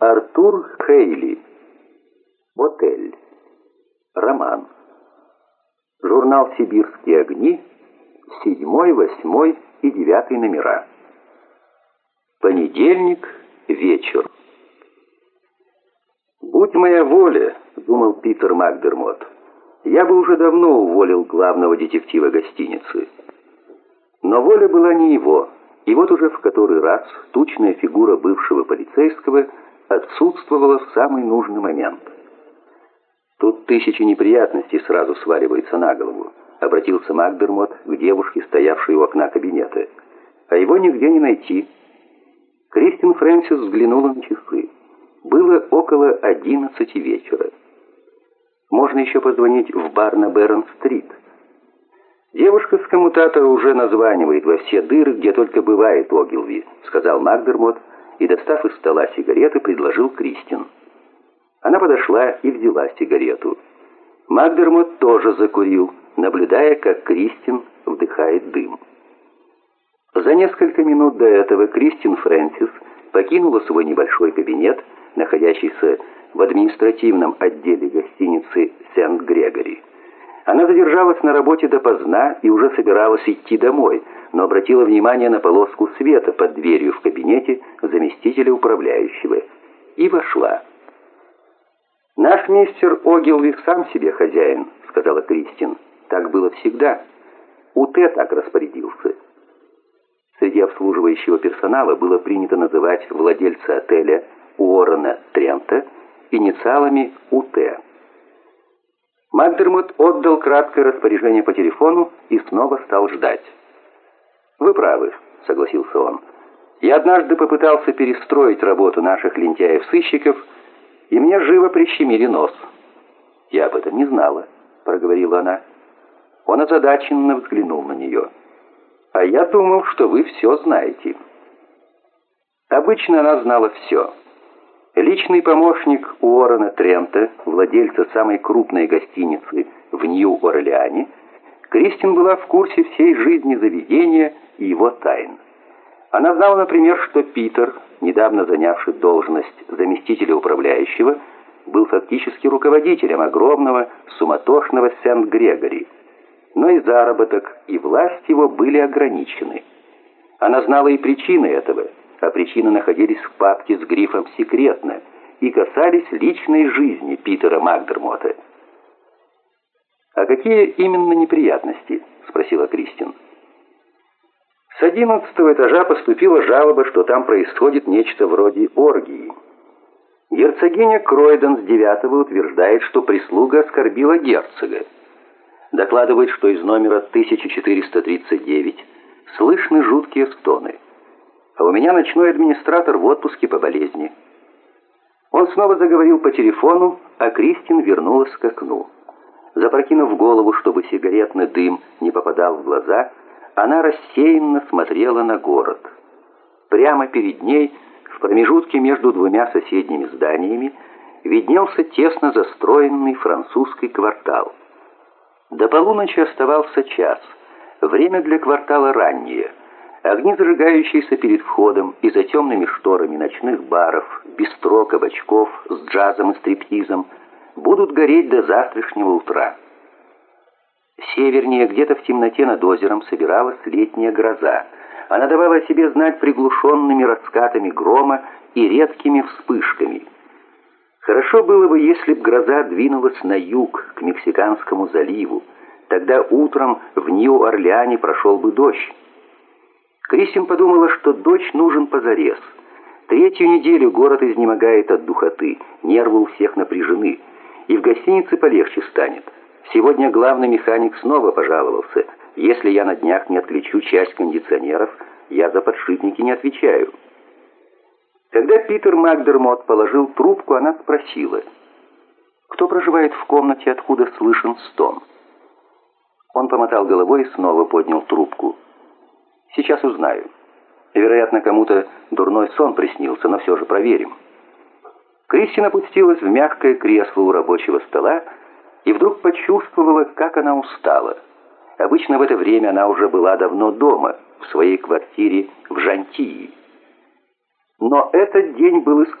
Артур Хейли. Отель. Роман. Журнал «Сибирские огни», седьмой, восьмой и девятый номера. Понедельник, вечер. «Будь моя воля», — думал Питер Макдермот, — «я бы уже давно уволил главного детектива гостиницы». Но воля была не его, и вот уже в который раз тучная фигура бывшего полицейского отсутствовала в самый нужный момент. Тут тысячи неприятностей сразу сваливаются на голову, обратился Макдермот к девушке, стоявшей у окна кабинета. А его нигде не найти. Кристин Фрэнсис взглянула на часы. Было около одиннадцати вечера. Можно еще позвонить в бар на Берн-стрит. «Девушка с коммутатора уже названивает во все дыры, где только бывает Огилви», — сказал Макдермот, и, достав из стола сигареты, предложил Кристин. Она подошла и взяла сигарету. Макдермот тоже закурил, наблюдая, как Кристин вдыхает дым. За несколько минут до этого Кристин Фрэнсис покинула свой небольшой кабинет, находящийся в административном отделе гостиницы «Сент-Грегори». Она задержалась на работе допоздна и уже собиралась идти домой, но обратила внимание на полоску света под дверью в кабинете заместителя управляющего и вошла. «Наш мистер Огилви сам себе хозяин», — сказала Кристин. «Так было всегда. УТ так распорядился». Среди обслуживающего персонала было принято называть владельца отеля Уоррена Трента инициалами УТ. Макдермот отдал краткое распоряжение по телефону и снова стал ждать. «Вы правы», — согласился он. «Я однажды попытался перестроить работу наших лентяев-сыщиков, и мне живо прищемили нос». «Я об этом не знала», — проговорила она. Он озадаченно взглянул на нее. «А я думал, что вы все знаете». Обычно она знала все. Личный помощник Уоррена Трента, владельца самой крупной гостиницы в Нью-Орлеане, Кристин была в курсе всей жизни заведения и его тайн. Она знала, например, что Питер, недавно занявший должность заместителя управляющего, был фактически руководителем огромного, суматошного Сент-Грегори. Но и заработок, и власть его были ограничены. Она знала и причины этого – а причины находились в папке с грифом «Секретно» и касались личной жизни Питера Макдермота. «А какие именно неприятности?» — спросила Кристин. С одиннадцатого этажа поступила жалоба, что там происходит нечто вроде оргии. Герцогиня Кройден с девятого утверждает, что прислуга оскорбила герцога. Докладывает, что из номера 1439 слышны жуткие стоны а у меня ночной администратор в отпуске по болезни». Он снова заговорил по телефону, а Кристин вернулась к окну. Запрокинув голову, чтобы сигаретный дым не попадал в глаза, она рассеянно смотрела на город. Прямо перед ней, в промежутке между двумя соседними зданиями, виднелся тесно застроенный французский квартал. До полуночи оставался час. Время для квартала раннее – Огни, зажигающиеся перед входом и за темными шторами ночных баров, бистро, кабачков с джазом и стриптизом, будут гореть до завтрашнего утра. Севернее, где-то в темноте над озером, собиралась летняя гроза. Она давала о себе знать приглушенными раскатами грома и редкими вспышками. Хорошо было бы, если б гроза двинулась на юг, к Мексиканскому заливу. Тогда утром в Нью-Орлеане прошел бы дождь. Кристин подумала, что дочь нужен позарез. Третью неделю город изнемогает от духоты, нервы у всех напряжены, и в гостинице полегче станет. Сегодня главный механик снова пожаловался. Если я на днях не отключу часть кондиционеров, я за подшипники не отвечаю. Когда Питер Макдермот положил трубку, она спросила, кто проживает в комнате, откуда слышен стон. Он помотал головой и снова поднял трубку. Сейчас узнаю. Вероятно, кому-то дурной сон приснился, но все же проверим. Кристина опустилась в мягкое кресло у рабочего стола и вдруг почувствовала, как она устала. Обычно в это время она уже была давно дома, в своей квартире в Жантии. Но этот день был исключен.